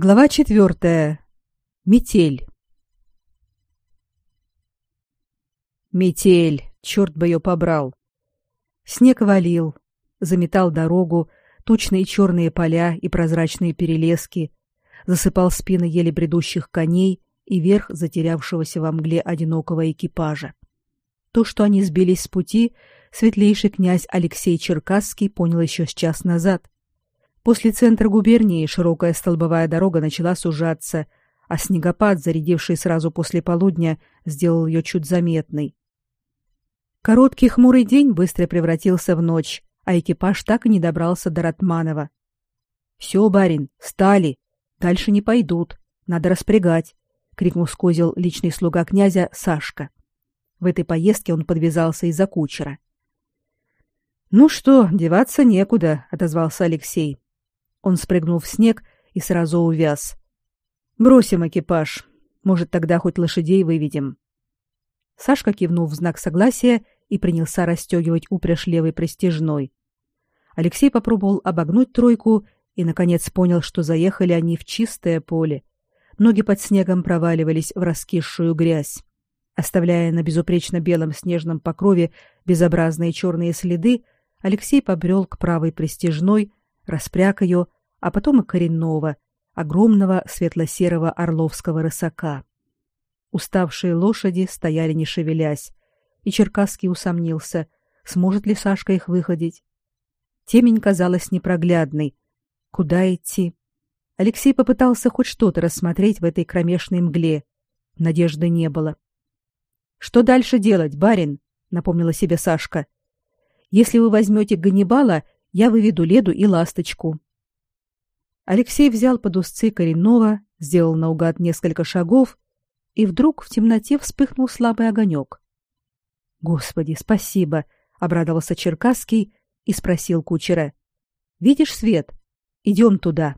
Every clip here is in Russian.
Глава четвертая. Метель. Метель, черт бы ее побрал. Снег валил, заметал дорогу, тучные черные поля и прозрачные перелески, засыпал спины еле бредущих коней и верх затерявшегося во мгле одинокого экипажа. То, что они сбились с пути, светлейший князь Алексей Черкасский понял еще с час назад — После центра губернии широкая столбовая дорога начала сужаться, а снегопад, зарядивший сразу после полудня, сделал ее чуть заметной. Короткий хмурый день быстро превратился в ночь, а экипаж так и не добрался до Ратманова. «Все, барин, стали. Дальше не пойдут. Надо распрягать», — крикнул с личный слуга князя Сашка. В этой поездке он подвязался из-за кучера. «Ну что, деваться некуда», — отозвался Алексей. Он спрыгнул в снег и сразу увяз. Бросим экипаж. Может, тогда хоть лошадей выведем. Сашка кивнул в знак согласия и принялся расстегивать упряжь левой пристежной. Алексей попробовал обогнуть тройку и наконец понял, что заехали они в чистое поле. Ноги под снегом проваливались в раскисшую грязь. Оставляя на безупречно белом снежном покрове безобразные черные следы, Алексей побрел к правой пристежной, распряг ее, а потом и коренного, огромного светло-серого орловского рысака. Уставшие лошади стояли не шевелясь, и Черкасский усомнился, сможет ли Сашка их выходить. Темень казалась непроглядной. Куда идти? Алексей попытался хоть что-то рассмотреть в этой кромешной мгле. Надежды не было. Что дальше делать, барин? напомнила себе Сашка. Если вы возьмете Ганнибала я выведу Леду и Ласточку. Алексей взял под узцы коренного, сделал наугад несколько шагов, и вдруг в темноте вспыхнул слабый огонек. Господи, спасибо, обрадовался Черкасский и спросил кучера: "Видишь свет? Идем туда".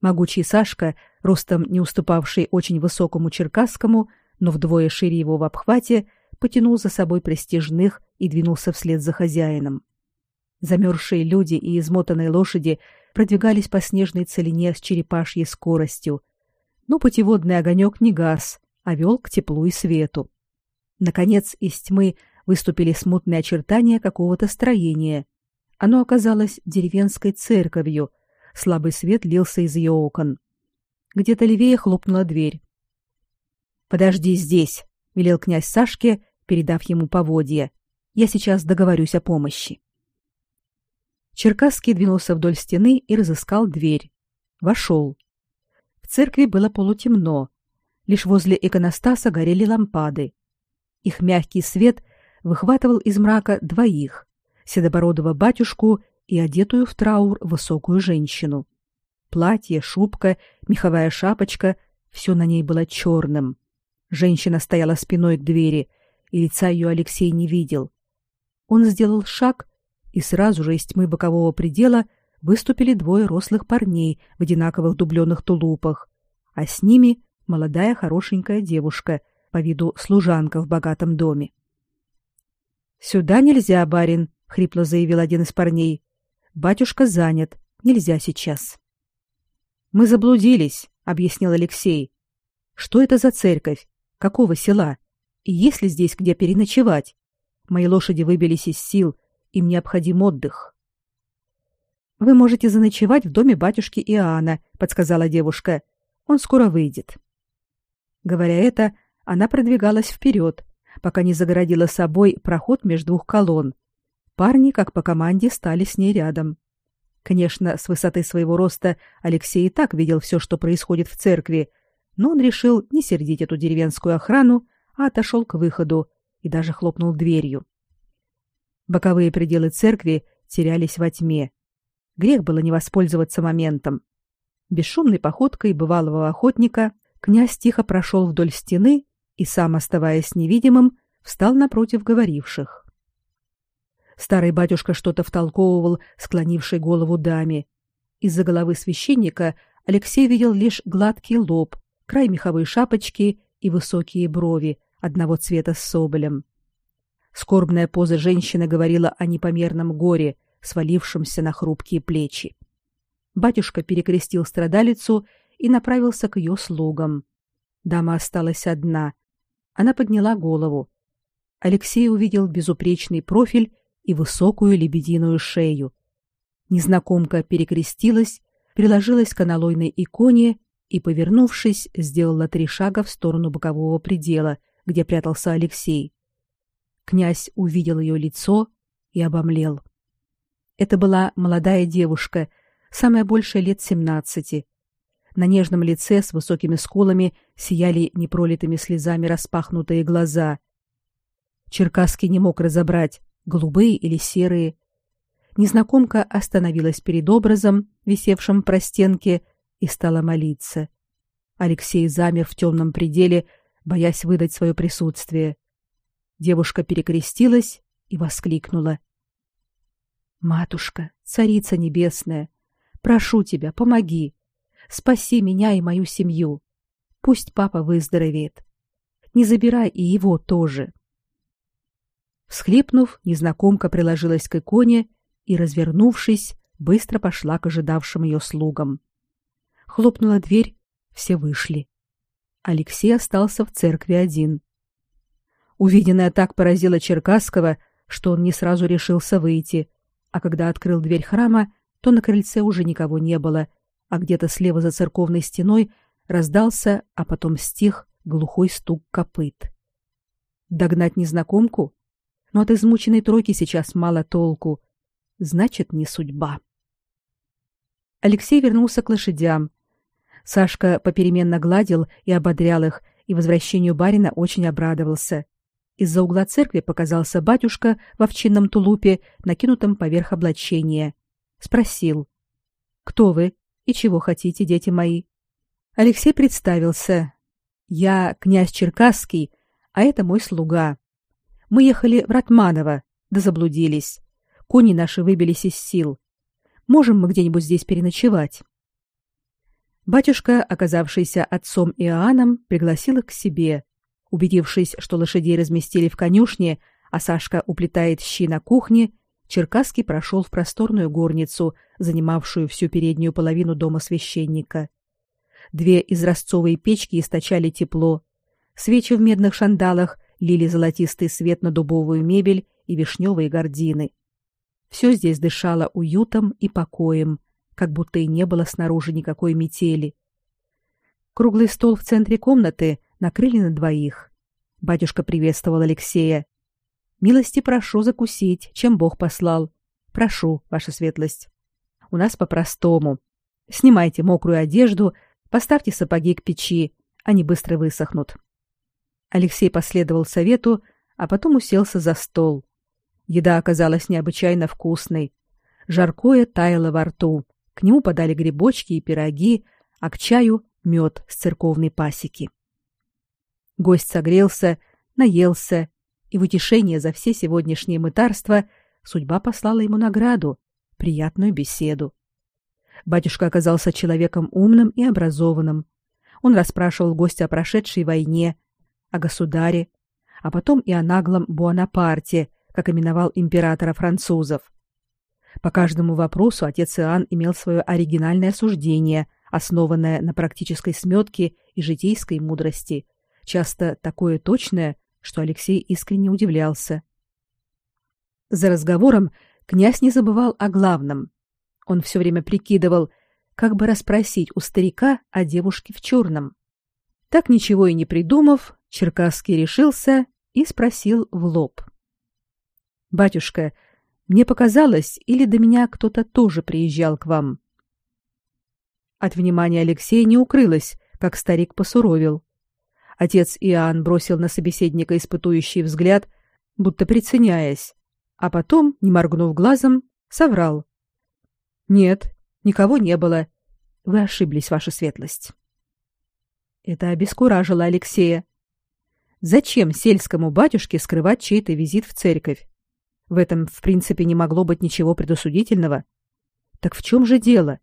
Могучий Сашка, ростом не уступавший очень высокому Черкасскому, но вдвое шире его в обхвате, потянул за собой престижных и двинулся вслед за хозяином. Замерзшие люди и измотанные лошади продвигались по снежной целине с черепашьей скоростью. Но путеводный огонек не гас, а вел к теплу и свету. Наконец из тьмы выступили смутные очертания какого-то строения. Оно оказалось деревенской церковью. Слабый свет лился из ее окон. Где-то левее хлопнула дверь. «Подожди здесь», — велел князь Сашке, передав ему поводья. «Я сейчас договорюсь о помощи». Черкасский двинулся вдоль стены и разыскал дверь. Вошел. В церкви было полутемно. Лишь возле иконостаса горели лампады. Их мягкий свет выхватывал из мрака двоих: седобородого батюшку и одетую в траур высокую женщину. Платье, шубка, меховая шапочка все на ней было черным. Женщина стояла спиной к двери, и лица ее Алексей не видел. Он сделал шаг и сразу же из тьмы бокового предела выступили двое рослых парней в одинаковых дубленых тулупах, а с ними молодая хорошенькая девушка, по виду служанка в богатом доме. Сюда нельзя, барин, хрипло заявил один из парней. Батюшка занят, нельзя сейчас. Мы заблудились, объяснил Алексей. Что это за церковь? Какого села? И есть ли здесь где переночевать? Мои лошади выбились из сил, им необходим отдых. Вы можете заночевать в доме батюшки Иоанна, подсказала девушка. Он скоро выйдет. Говоря это, она продвигалась вперед, пока не загородила собой проход между двух колонн. Парни, как по команде, стали с ней рядом. Конечно, с высоты своего роста Алексей и так видел все, что происходит в церкви, но он решил не сердить эту деревенскую охрану, а отошел к выходу и даже хлопнул дверью. Боковые пределы церкви терялись во тьме. Грех было не воспользоваться моментом. Бесшумной походкой бывалого охотника князь тихо прошел вдоль стены и сам, оставаясь невидимым, встал напротив говоривших. Старый батюшка что-то втолковывал склонившей голову даме. Из-за головы священника Алексей видел лишь гладкий лоб, край меховой шапочки и высокие брови одного цвета с соболем. Скорбная поза женщины говорила о непомерном горе, свалившемся на хрупкие плечи. Батюшка перекрестил страдалицу и направился к ее слугам. Дама осталась одна. Она подняла голову. Алексей увидел безупречный профиль и высокую лебединую шею. Незнакомка перекрестилась, приложилась к аналойной иконе и, повернувшись, сделала три шага в сторону бокового предела, где прятался Алексей. Князь увидел ее лицо и обомлел. Это была молодая девушка, самая большая лет семнадцати. На нежном лице с высокими скулами сияли непролитыми слезами распахнутые глаза. Черкасский не мог разобрать, голубые или серые. Незнакомка остановилась перед образом, висевшим в простенке, и стала молиться. Алексей замер в темном пределе, боясь выдать свое присутствие. Девушка перекрестилась и воскликнула: Матушка, царица небесная, прошу тебя, помоги. Спаси меня и мою семью. Пусть папа выздоровеет. Не забирай и его тоже. Всхлипнув, незнакомка приложилась к иконе и, развернувшись, быстро пошла к ожидавшим ее слугам. Хлопнула дверь, все вышли. Алексей остался в церкви один. Увиденное так поразило Черкасского, что он не сразу решился выйти, а когда открыл дверь храма, то на крыльце уже никого не было, а где-то слева за церковной стеной раздался, а потом стих глухой стук копыт. Догнать незнакомку? но от измученной тройки сейчас мало толку. Значит, не судьба. Алексей вернулся к лошадям. Сашка попеременно гладил и ободрял их, и возвращению барина очень обрадовался. Из-за угла церкви показался батюшка в овчинном тулупе, накинутом поверх облачения. Спросил: "Кто вы и чего хотите, дети мои?" Алексей представился: "Я князь Черкасский, а это мой слуга. Мы ехали в Ратманово, да заблудились. Кони наши выбились из сил. Можем мы где-нибудь здесь переночевать?» Батюшка, оказавшийся отцом Иоанном, пригласил их к себе. Убедившись, что лошадей разместили в конюшне, а Сашка уплетает щи на кухне, Черкасский прошел в просторную горницу, занимавшую всю переднюю половину дома священника. Две изразцовые печки источали тепло. Свечи в медных шандалах лили золотистый свет на дубовую мебель и вишневые гардины. Все здесь дышало уютом и покоем, как будто и не было снаружи никакой метели. Круглый стол в центре комнаты накрыли на двоих. Батюшка приветствовал Алексея. Милости прошу закусить, чем Бог послал. Прошу, ваша светлость. У нас по-простому. Снимайте мокрую одежду, поставьте сапоги к печи, они быстро высохнут. Алексей последовал совету, а потом уселся за стол. Еда оказалась необычайно вкусной. Жаркое таяло во рту. К нему подали грибочки и пироги, а к чаю мед с церковной пасеки. Гость согрелся, наелся, и в утешение за все сегодняшние мытарства судьба послала ему награду приятную беседу. Батюшка оказался человеком умным и образованным. Он расспрашивал гостя о прошедшей войне, о государе, а потом и о наглом Буанапарте, как именовал императора французов. По каждому вопросу отец Иоанн имел свое оригинальное суждение, основанное на практической сметке и житейской мудрости, часто такое точное, что Алексей искренне удивлялся. За разговором князь не забывал о главном. Он все время прикидывал, как бы расспросить у старика о девушке в черном. Так ничего и не придумав, Черкасский решился и спросил в лоб. «Батюшка, мне показалось, или до меня кто-то тоже приезжал к вам?» От внимания Алексея не укрылось, как старик посуровил. Отец Иоанн бросил на собеседника испытующий взгляд, будто приценяясь, а потом, не моргнув глазом, соврал. «Нет, никого не было. Вы ошиблись, ваша светлость». Это обескуражило Алексея. Зачем сельскому батюшке скрывать чей-то визит в церковь? В этом, в принципе, не могло быть ничего предосудительного. Так в чем же дело?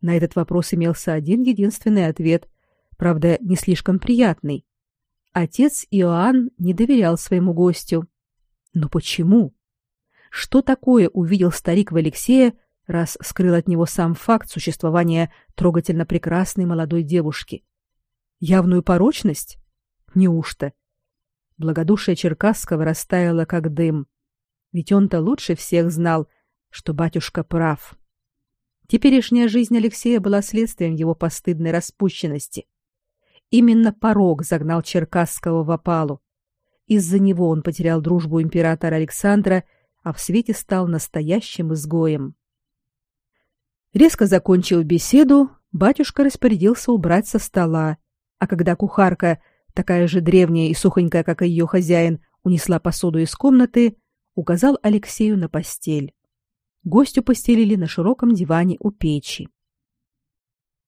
На этот вопрос имелся один единственный ответ, правда, не слишком приятный. Отец Иоанн не доверял своему гостю. Но почему? Что такое увидел старик в Алексея, раз скрыл от него сам факт существования трогательно прекрасной молодой девушки. Явную порочность? Неужто? Благодушие Черкасского растаяло как дым. Ведь он-то лучше всех знал, что батюшка прав. Теперешняя жизнь Алексея была следствием его постыдной распущенности. Именно порог загнал Черкасского в опалу. Из-за него он потерял дружбу императора Александра, а в свете стал настоящим изгоем. Резко закончив беседу, батюшка распорядился убрать со стола, а когда кухарка, такая же древняя и сухонькая, как и ее хозяин, унесла посуду из комнаты, указал Алексею на постель. Гостю постелили на широком диване у печи.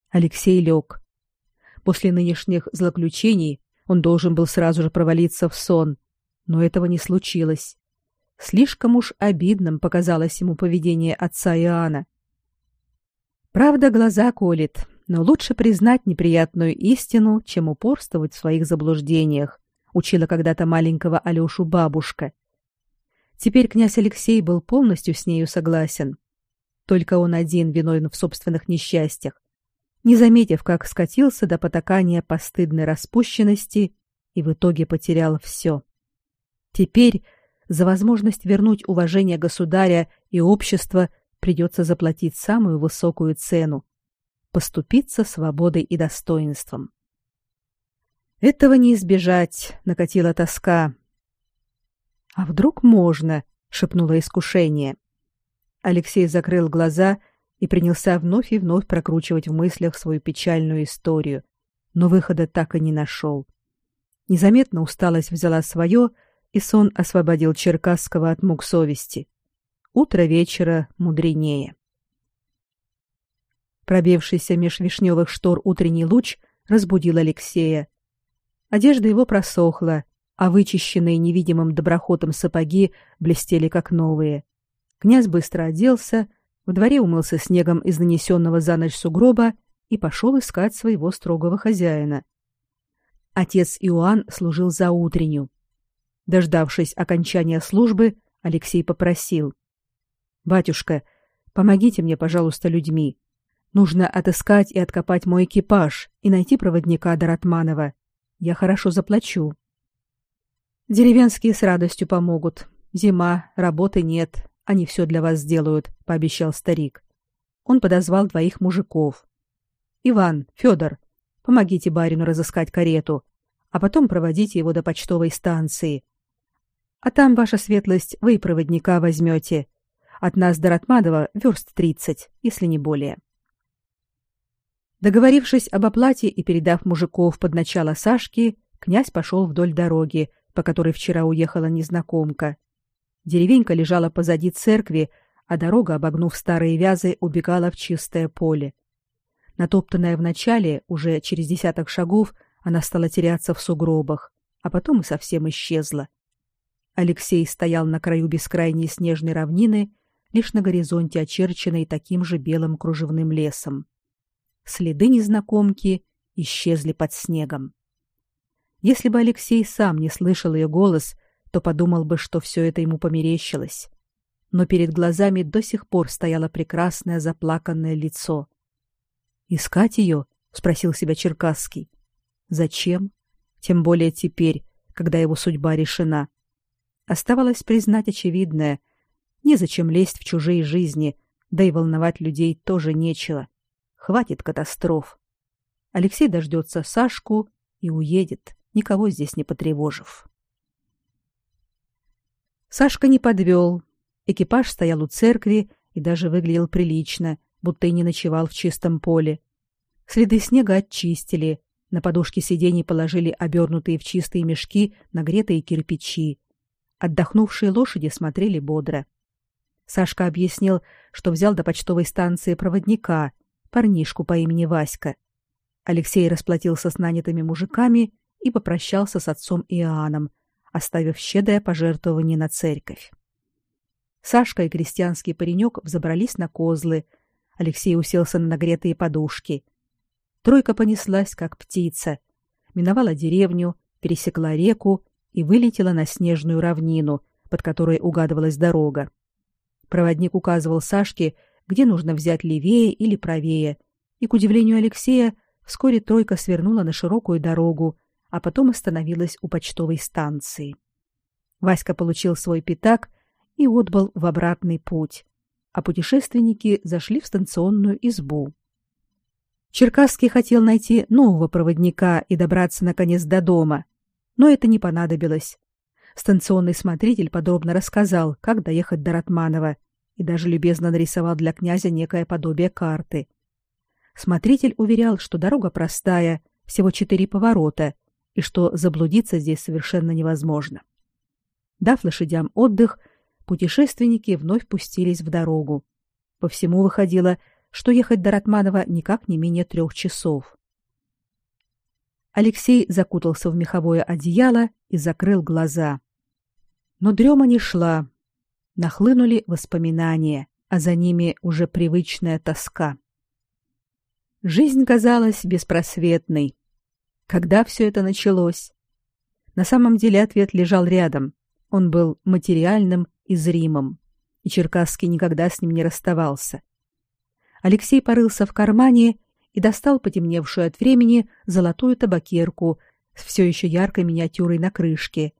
Алексей лег. После нынешних злоключений он должен был сразу же провалиться в сон, но этого не случилось. Слишком уж обидным показалось ему поведение отца Иоанна. Правда, глаза колет, но лучше признать неприятную истину, чем упорствовать в своих заблуждениях, учила когда-то маленького Алёшу бабушка. Теперь князь Алексей был полностью с нею согласен. Только он один виновен в собственных несчастьях, не заметив, как скатился до потакания постыдной распущенности и в итоге потерял все. Теперь за возможность вернуть уважение государя и общества придется заплатить самую высокую цену поступиться свободой и достоинством. Этого не избежать, накатила тоска. А вдруг можно, шепнуло искушение. Алексей закрыл глаза и принялся вновь и вновь прокручивать в мыслях свою печальную историю, но выхода так и не нашел. Незаметно усталость взяла свое, и сон освободил Черкасского от мук совести. Утро вечера мудренее. Пробившийся меж вишневых штор утренний луч разбудил Алексея. Одежда его просохла, а вычищенные невидимым доброхотом сапоги блестели как новые. Князь быстро оделся, в дворе умылся снегом из нанесенного за ночь сугроба и пошел искать своего строгого хозяина. Отец Иоанн служил за утренню. Дождавшись окончания службы, Алексей попросил: "Батюшка, помогите мне, пожалуйста, людьми. Нужно отыскать и откопать мой экипаж и найти проводника до Ратманова. Я хорошо заплачу. Деревенские с радостью помогут. Зима, работы нет, они все для вас сделают, пообещал старик. Он подозвал двоих мужиков. Иван, Федор, помогите барину разыскать карету, а потом проводите его до почтовой станции. А там ваша светлость вы проводника возьмете. От нас до Ратмадова верст тридцать, если не более. Договорившись об оплате и передав мужиков под начало Сашки, князь пошел вдоль дороги, по которой вчера уехала незнакомка. Деревенька лежала позади церкви, а дорога, обогнув старые вязы, убегала в чистое поле. Натоптанная вначале, уже через десяток шагов, она стала теряться в сугробах, а потом и совсем исчезла. Алексей стоял на краю бескрайней снежной равнины, лишь на горизонте очерченной таким же белым кружевным лесом. Следы незнакомки исчезли под снегом. Если бы Алексей сам не слышал ее голос, то подумал бы, что все это ему померещилось. Но перед глазами до сих пор стояло прекрасное заплаканное лицо. Искать ее? спросил себя Черкасский. Зачем? Тем более теперь, когда его судьба решена. Оставалось признать очевидное: незачем лезть в чужие жизни, да и волновать людей тоже нечего. Хватит катастроф. Алексей дождется Сашку и уедет, никого здесь не потревожив. Сашка не подвел. Экипаж стоял у церкви и даже выглядел прилично, будто и не ночевал в чистом поле. Следы снега очистили, на подушки сидений положили обернутые в чистые мешки нагретые кирпичи. Отдохнувшие лошади смотрели бодро. Сашка объяснил, что взял до почтовой станции проводника — парнишку по имени Васька. Алексей расплатился с нанятыми мужиками и попрощался с отцом Иоанном, оставив щедрое пожертвование на церковь. Сашка и крестьянский паренек взобрались на козлы. Алексей уселся на нагретые подушки. Тройка понеслась, как птица. Миновала деревню, пересекла реку и вылетела на снежную равнину, под которой угадывалась дорога. Проводник указывал Сашке, где нужно взять левее или правее. И, к удивлению Алексея, вскоре тройка свернула на широкую дорогу, а потом остановилась у почтовой станции. Васька получил свой пятак и отбыл в обратный путь, а путешественники зашли в станционную избу. Черкасский хотел найти нового проводника и добраться наконец до дома, но это не понадобилось. Станционный смотритель подробно рассказал, как доехать до Ратманова, и даже любезно нарисовал для князя некое подобие карты. Смотритель уверял, что дорога простая, всего четыре поворота, и что заблудиться здесь совершенно невозможно. Дав лошадям отдых, путешественники вновь пустились в дорогу. По всему выходило, что ехать до Ратманова никак не менее трех часов. Алексей закутался в меховое одеяло и закрыл глаза. Но дрема не шла. Нахлынули воспоминания, а за ними уже привычная тоска. Жизнь казалась беспросветной. Когда все это началось? На самом деле ответ лежал рядом. Он был материальным и зримым, и Черкасский никогда с ним не расставался. Алексей порылся в кармане и достал потемневшую от времени золотую табакерку с все еще яркой миниатюрой на крышке.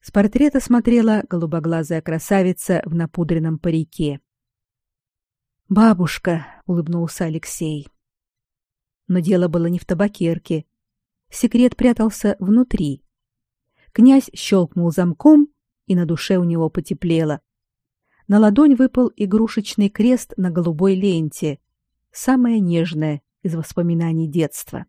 С портрета смотрела голубоглазая красавица в напудренном парике. «Бабушка», — улыбнулся Алексей. Но дело было не в табакерке. Секрет прятался внутри. Князь щелкнул замком, и на душе у него потеплело. На ладонь выпал игрушечный крест на голубой ленте, самое нежное из воспоминаний детства.